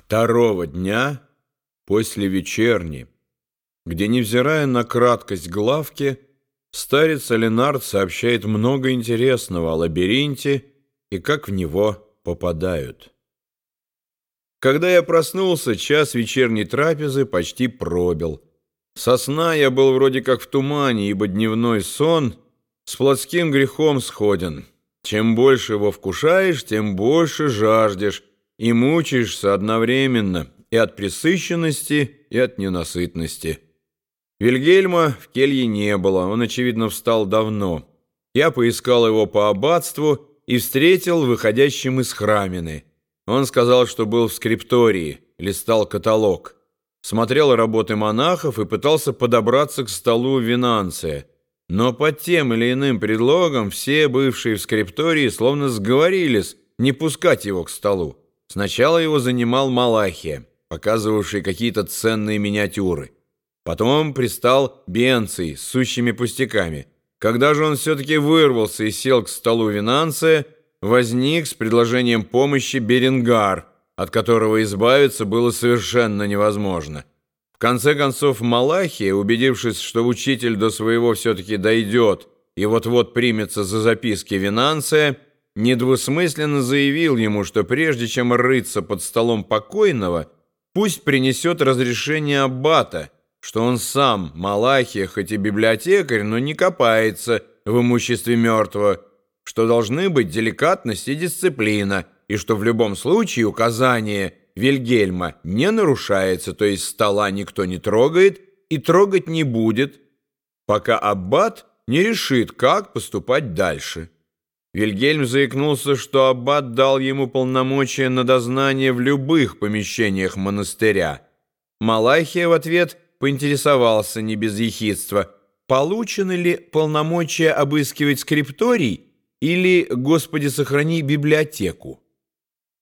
Второго дня после вечерни, где, невзирая на краткость главки, старец Алинард сообщает много интересного о лабиринте и как в него попадают. Когда я проснулся, час вечерней трапезы почти пробил. Со сна я был вроде как в тумане, ибо дневной сон с плотским грехом сходен. Чем больше его вкушаешь, тем больше жаждешь, и мучаешься одновременно и от пресыщенности, и от ненасытности. Вильгельма в келье не было, он, очевидно, встал давно. Я поискал его по аббатству и встретил выходящим из храмины. Он сказал, что был в скриптории, листал каталог, смотрел работы монахов и пытался подобраться к столу Винанция. Но под тем или иным предлогом все бывшие в скриптории словно сговорились не пускать его к столу. Сначала его занимал Малахия, показывавший какие-то ценные миниатюры. Потом пристал Бенций с сущими пустяками. Когда же он все-таки вырвался и сел к столу Винанция, возник с предложением помощи Беренгар, от которого избавиться было совершенно невозможно. В конце концов Малахия, убедившись, что учитель до своего все-таки дойдет и вот-вот примется за записки Винанция, недвусмысленно заявил ему, что прежде чем рыться под столом покойного, пусть принесет разрешение аббата, что он сам, Малахия, хоть и библиотекарь, но не копается в имуществе мертвого, что должны быть деликатность и дисциплина, и что в любом случае указание Вильгельма не нарушается, то есть стола никто не трогает и трогать не будет, пока аббат не решит, как поступать дальше. Вильгельм заикнулся, что аббат дал ему полномочия на дознание в любых помещениях монастыря. Малахия в ответ поинтересовался не без ехидства, получены ли полномочия обыскивать скрипторий или, Господи, сохрани библиотеку.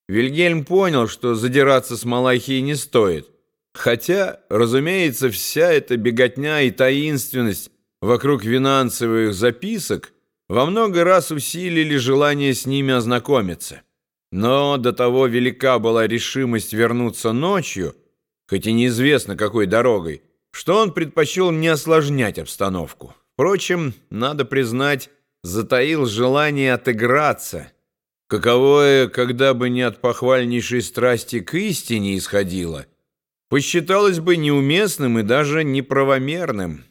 Вильгельм понял, что задираться с Малахией не стоит, хотя, разумеется, вся эта беготня и таинственность вокруг финансовых записок – во много раз усилили желание с ними ознакомиться. Но до того велика была решимость вернуться ночью, хоть и неизвестно какой дорогой, что он предпочел не осложнять обстановку. Впрочем, надо признать, затаил желание отыграться. Каковое, когда бы не от похвальнейшей страсти к истине исходило, посчиталось бы неуместным и даже неправомерным.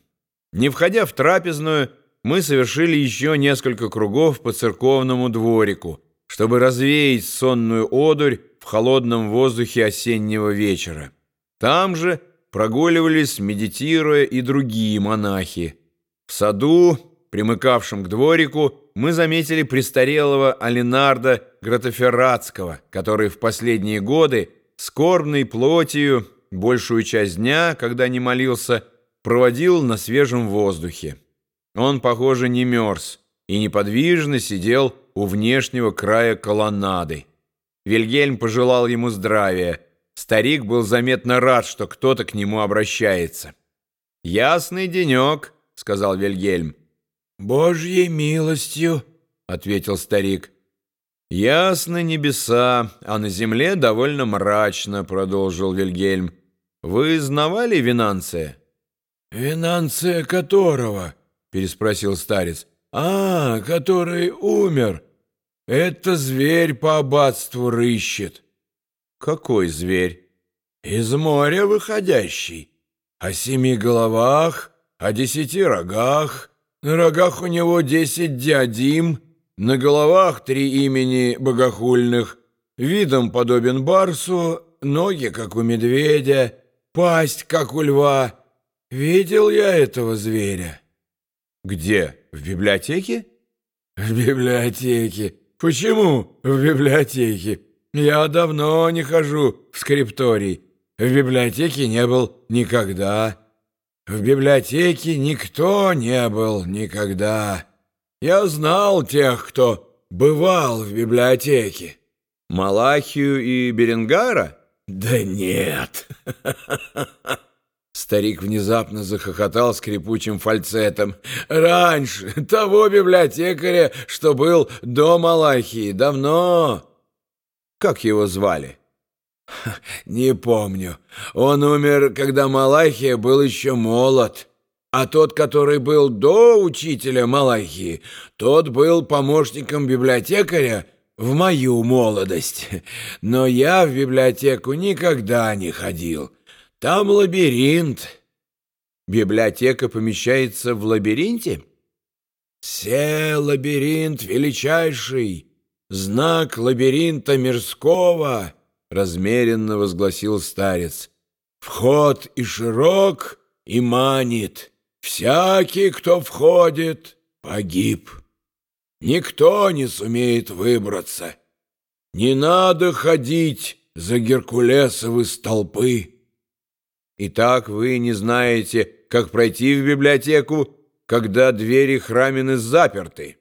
Не входя в трапезную, мы совершили еще несколько кругов по церковному дворику, чтобы развеять сонную одурь в холодном воздухе осеннего вечера. Там же прогуливались, медитируя, и другие монахи. В саду, примыкавшем к дворику, мы заметили престарелого Алинарда Гратофератского, который в последние годы скорбной плотью большую часть дня, когда не молился, проводил на свежем воздухе. Он, похоже, не мерз и неподвижно сидел у внешнего края колоннады. Вильгельм пожелал ему здравия. Старик был заметно рад, что кто-то к нему обращается. «Ясный денек», — сказал Вильгельм. «Божьей милостью», — ответил старик. «Ясно небеса, а на земле довольно мрачно», — продолжил Вильгельм. «Вы знавали Винанция?» «Винанция которого?» Переспросил старец. «А, который умер. Это зверь по аббатству рыщет». «Какой зверь?» «Из моря выходящий. О семи головах, о десяти рогах. На рогах у него десять диадим, на головах три имени богохульных. Видом подобен барсу, ноги, как у медведя, пасть, как у льва. Видел я этого зверя». «Где? В библиотеке?» «В библиотеке. Почему в библиотеке? Я давно не хожу в скрипторий. В библиотеке не был никогда. В библиотеке никто не был никогда. Я знал тех, кто бывал в библиотеке». «Малахию и Беренгара?» «Да нет!» Старик внезапно захохотал скрипучим фальцетом. «Раньше, того библиотекаря, что был до Малахии, давно!» «Как его звали?» Не помню. Он умер, когда Малахия был еще молод. А тот, который был до учителя Малахии, тот был помощником библиотекаря в мою молодость. Но я в библиотеку никогда не ходил. Там лабиринт. Библиотека помещается в лабиринте? Все лабиринт величайший, знак лабиринта мирского, размеренно возгласил старец. Вход и широк, и манит. Всякий, кто входит, погиб. Никто не сумеет выбраться. Не надо ходить за Геркулесовы столпы. Итак, вы не знаете, как пройти в библиотеку, когда двери храмины заперты.